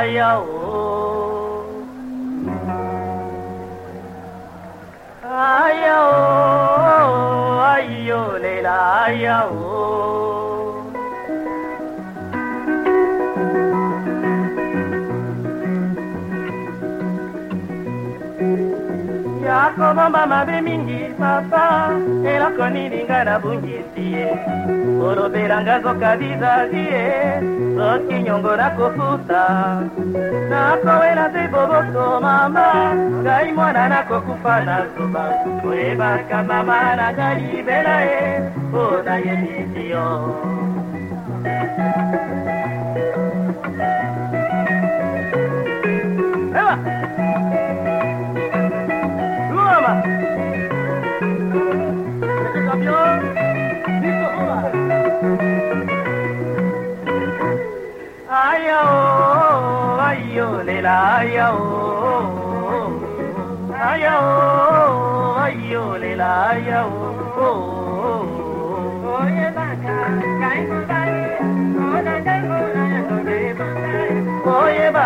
ayaw nakomomba mabe mingi papa eloko nini ngai nabungisi ye kolobelanga zoka vizavi ye soki nyongo nakofuta nakowela mpe boboko mama ngai mwana nakokufa na zuba koyebaka mama na ngai libela ye mpo nayebisi yo Eva! Ayo, ayo, ayo, ayo, ayo, lila lila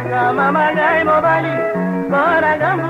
Mama, I'm a body, but I don't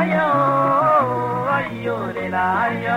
ayo ayo le la ayo